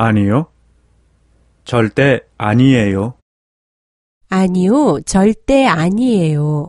아니요. 절대 아니에요. 아니요, 절대 아니에요.